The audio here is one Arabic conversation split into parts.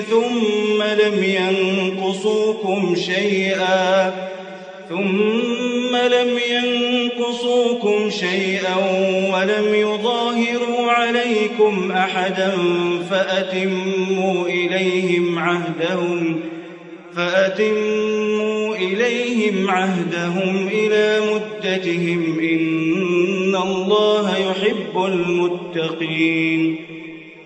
ثم لم ينقصوكم شيئا ثم لم ينقصوكم شيئا ولم يظاهروا عليكم أحدا فأتموا إليهم عهدهم فأتموا إليهم عهدهم إلى مدتهم إن الله يحب المتقين.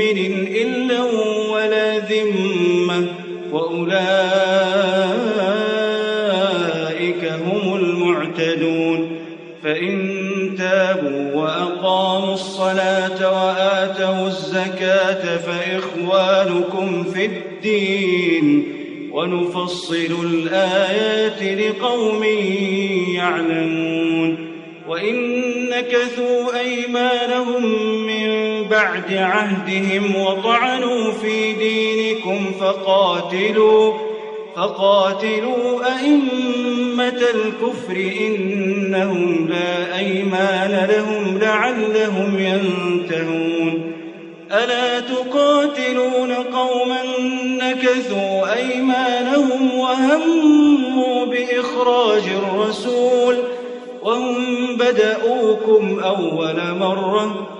مؤمن إلا ولا ذمة وأولئك هم المعتدون. فإن تابوا وأقاموا الصلاة وآتوا الزكاة فإخوانكم في الدين ونفصل الآيات لقوم يعلمون. وإن نكثوا أيمانهم بعد عهدهم وطعنوا في دينكم فقاتلوا فقاتلوا أئمة الكفر إنهم لا أيمان لهم لعلهم ينتهون. ألا تقاتلون قوما نكثوا أيمانهم وهموا بإخراج الرسول وهم بدأوكم أول مرة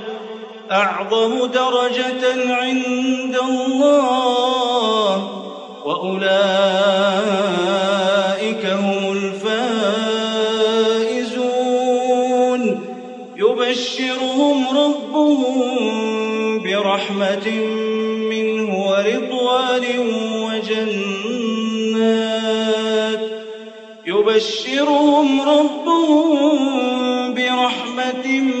أعظم درجة عند الله وأولئك هم الفائزون. يبشرهم ربهم برحمة منه ورضوان وجنات. يبشرهم ربهم برحمة منه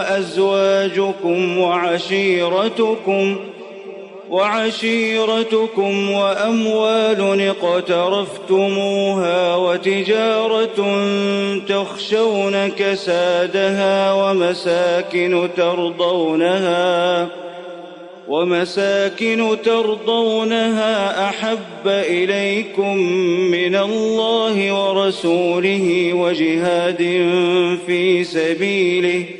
وأزواجكم وعشيرتكم وعشيرتكم وأموال اقترفتموها وتجارة تخشون كسادها ومساكن ترضونها ومساكن ترضونها أحب إليكم من الله ورسوله وجهاد في سبيله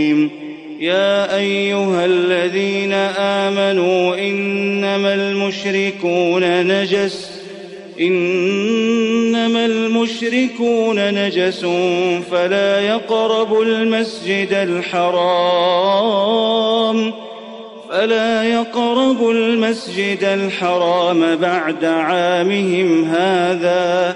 يا أيها الذين آمنوا إنما المشركون نجس إنما المشركون نجس فلا يقربوا المسجد الحرام فلا يقربوا المسجد الحرام بعد عامهم هذا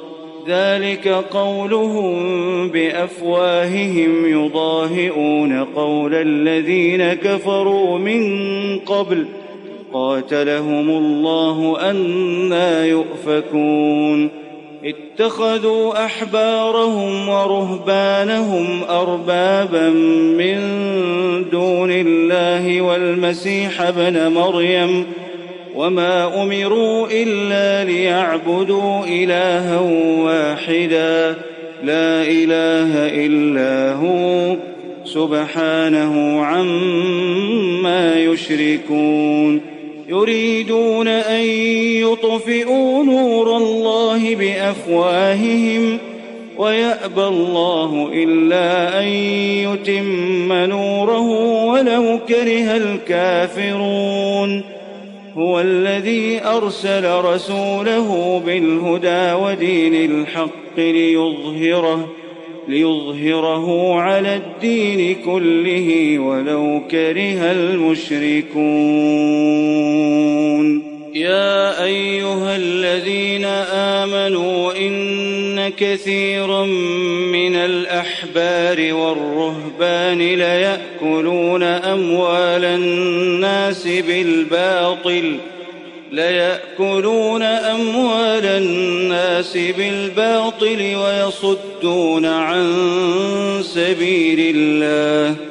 ذلك قولهم بأفواههم يضاهئون قول الذين كفروا من قبل قاتلهم الله أنا يؤفكون اتخذوا أحبارهم ورهبانهم أربابا من دون الله والمسيح ابن مريم وما أمروا إلا ليعبدوا إلها واحدا لا إله إلا هو سبحانه عما يشركون يريدون أن يطفئوا نور الله بأفواههم ويأبى الله إلا أن يتم نوره ولو كره الكافرون هو الذي أرسل رسوله بالهدى ودين الحق ليظهره ليظهره على الدين كله ولو كره المشركون. يا أيها الذين آمنوا كثيرا من الأحبار والرهبان ليأكلون أموال الناس بالباطل ليأكلون أموال الناس بالباطل ويصدون عن سبيل الله.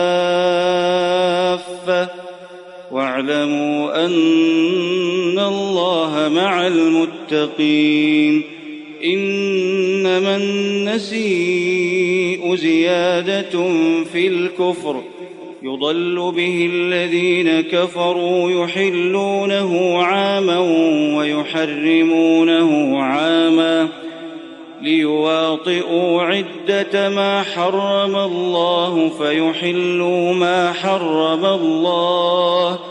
واعلموا أن الله مع المتقين إنما النسيء زيادة في الكفر يضل به الذين كفروا يحلونه عاما ويحرمونه عاما ليواطئوا عدة ما حرم الله فيحلوا ما حرم الله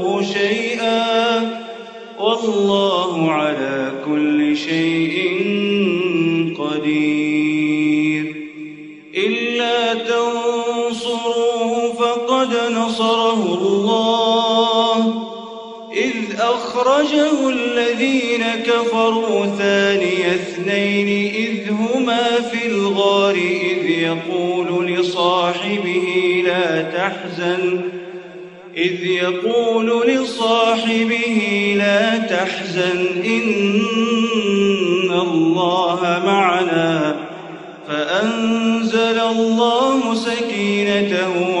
أخرجه الذين كفروا ثاني اثنين إذ هما في الغار إذ يقول لصاحبه لا تحزن إذ يقول لصاحبه لا تحزن إن الله معنا فأنزل الله سكينته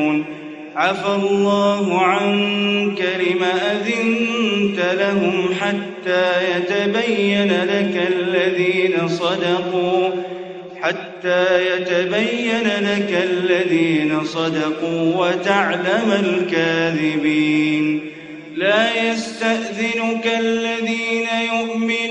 عفى الله عنك لم أذنت لهم حتى يتبين لك الذين صدقوا حتى يتبين لك الذين صدقوا وتعلم الكاذبين. لا يستأذنك الذين يؤمنون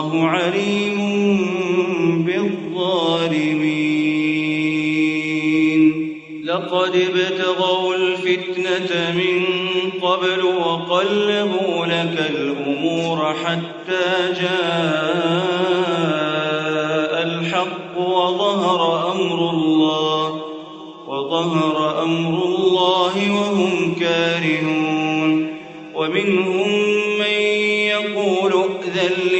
والله عليم بالظالمين. لقد ابتغوا الفتنة من قبل وقلبوا لك الأمور حتى جاء الحق وظهر أمر الله وظهر أمر الله وهم كارهون. ومنهم من يقول ائذن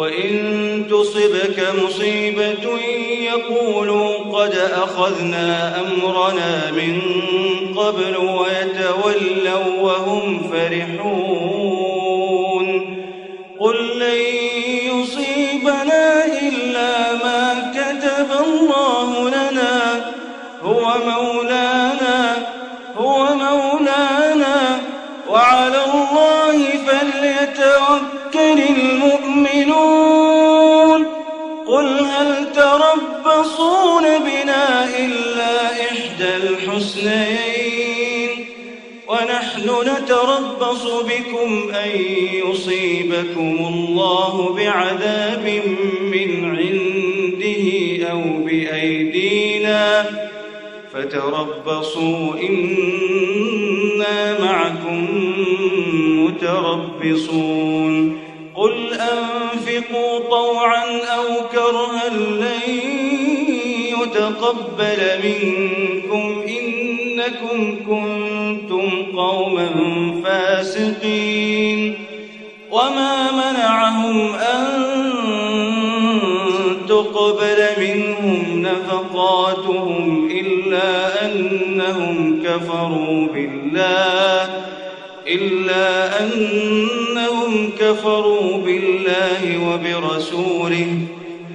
وإن تصبك مصيبة يقولوا قد أخذنا أمرنا من قبل ويتولوا وهم فرحون قل لن تربصون بنا إلا إحدى الحسنين ونحن نتربص بكم أن يصيبكم الله بعذاب من عنده أو بأيدينا. فتربصوا إنا معكم متربصون. قل أنفقوا طوعا أو كرها لن يتقبل منكم إنكم كنتم قوما فاسقين وما منعهم أن تقبل منهم نفقاتهم إلا أنهم كفروا بالله إلا أنهم كفروا بالله وبرسوله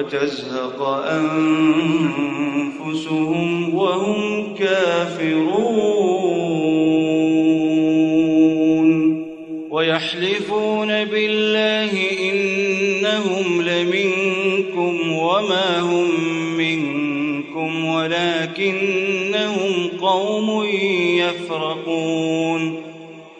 وتزهق أنفسهم وهم كافرون. ويحلفون بالله إنهم لمنكم وما هم منكم ولكنهم قوم يفرقون.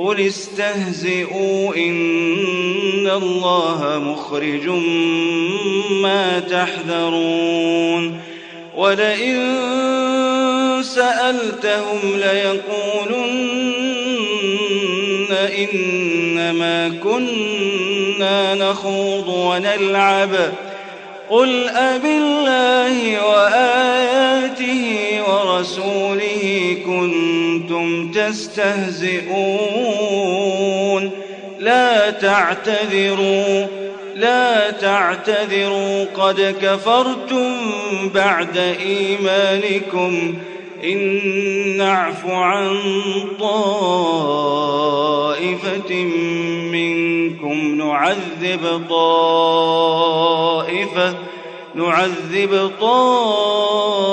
قل استهزئوا إن الله مخرج ما تحذرون ولئن سألتهم ليقولن إنما كنا نخوض ونلعب قل أب الله وآياته ورسوله تستهزئون. لا تعتذروا لا تعتذروا. قد كفرتم بعد إيمانكم. إن نعف عن طائفة منكم. نعذب طائفة نعذب طائفة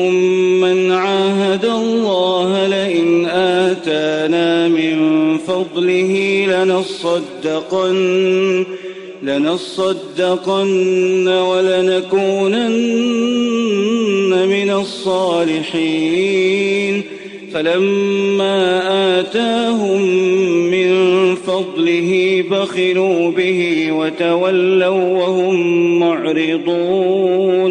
فضله لنصدقن لنصدقن ولنكونن من الصالحين. فلما آتاهم من فضله بخلوا به وتولوا وهم معرضون.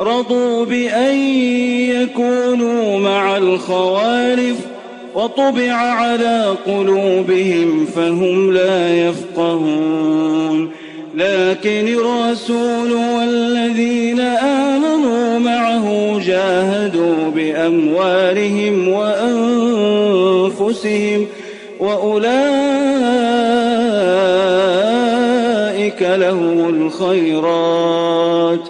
رضوا بأن يكونوا مع الخوالف وطبع على قلوبهم فهم لا يفقهون. لكن الرسول والذين آمنوا معه جاهدوا بأموالهم وأنفسهم وأولئك لهم الخيرات.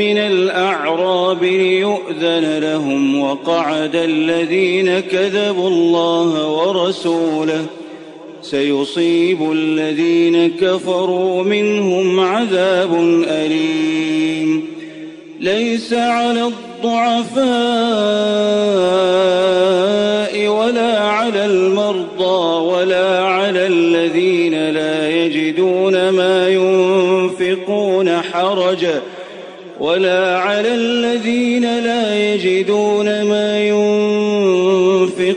وقعد الذين كذبوا الله ورسوله. سيصيب الذين كفروا منهم عذاب أليم. ليس على الضعفاء ولا على المرضى ولا على الذين لا يجدون ما ينفقون حرج ولا على الذين لا يجدون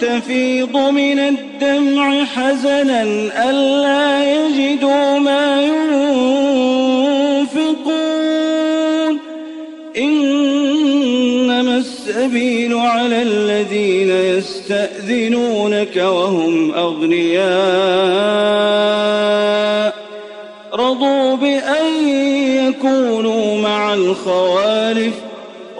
تفيض من الدمع حزنا ألا يجدوا ما ينفقون. إنما السبيل على الذين يستأذنونك وهم أغنياء. رضوا بأن يكونوا مع الخوالف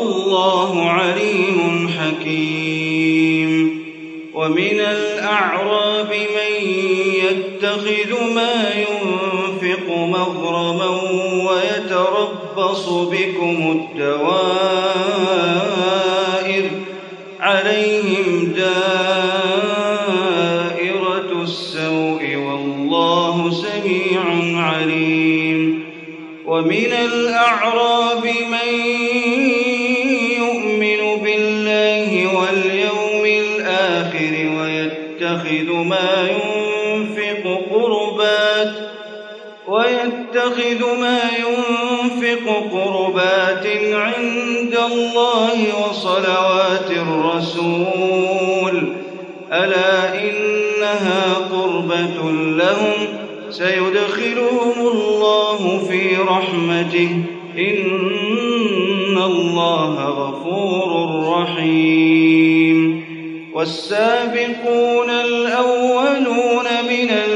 والله عليم حكيم. ومن الأعراب من يتخذ ما ينفق مغرما ويتربص بكم الدوائر قربات عند الله وصلوات الرسول. ألا إنها قربة لهم؟ سيدخلهم الله في رحمته. إن الله غفور رحيم. والسابقون الأولون من المهاجرين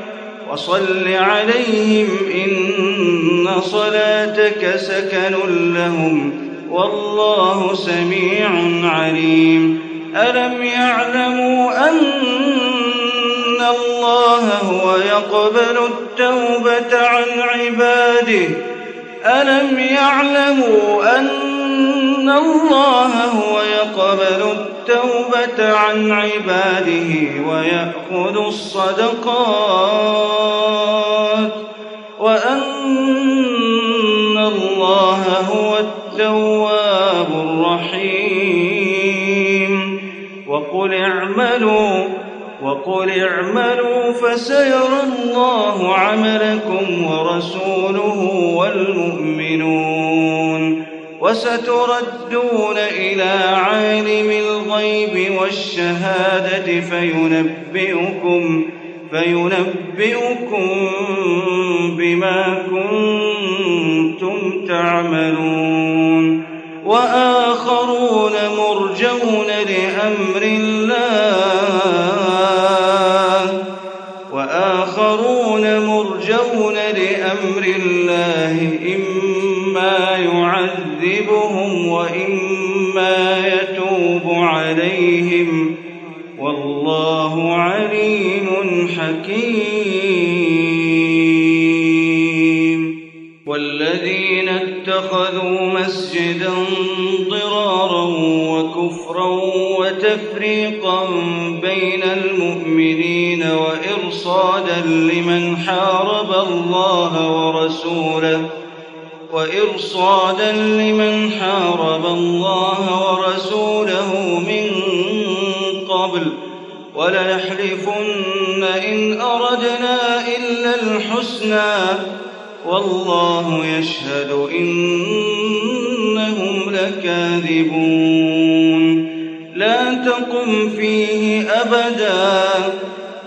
وصل عليهم إن صلاتك سكن لهم والله سميع عليم. ألم يعلموا أن الله هو يقبل التوبة عن عباده؟ ألم يعلموا أن الله هو يقبل التوبة عن عباده ويأخذ الصدقات وقل اعملوا فسيرى الله عملكم ورسوله والمؤمنون وستردون إلى عالم الغيب والشهادة فينبئكم فينبئكم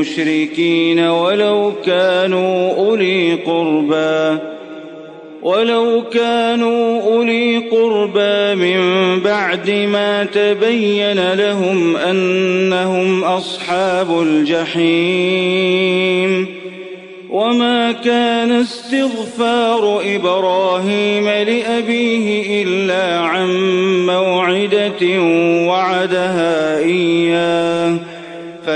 يستغفروا للمشركين ولو كانوا أولي قربى ولو كانوا أولي قربى من بعد ما تبين لهم أنهم أصحاب الجحيم. وما كان استغفار إبراهيم لأبيه إلا عن موعدة وعدها إياه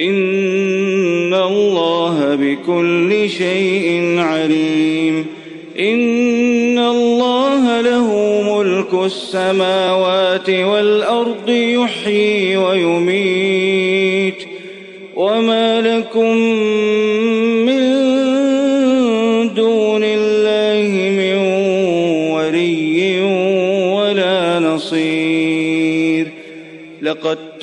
إن الله بكل شيء عليم إن الله له ملك السماوات والأرض يحيي ويميت وما لكم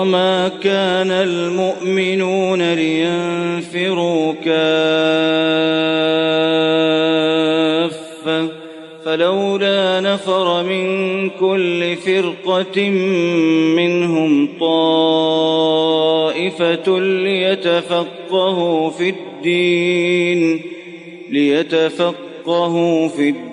وما كان المؤمنون لينفروا كافة فلولا نفر من كل فرقة منهم طائفة ليتفقهوا في الدين ليتفقهوا في الدين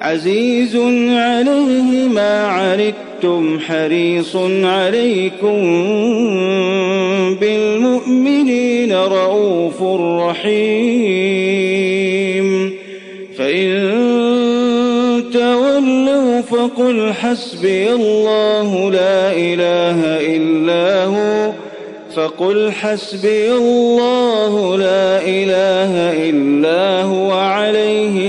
عزيز عليه ما عنتم حريص عليكم بالمؤمنين رؤوف رحيم. فإن تولوا فقل حسبي الله لا إله إلا هو فقل حسبي الله لا إله إلا هو عليه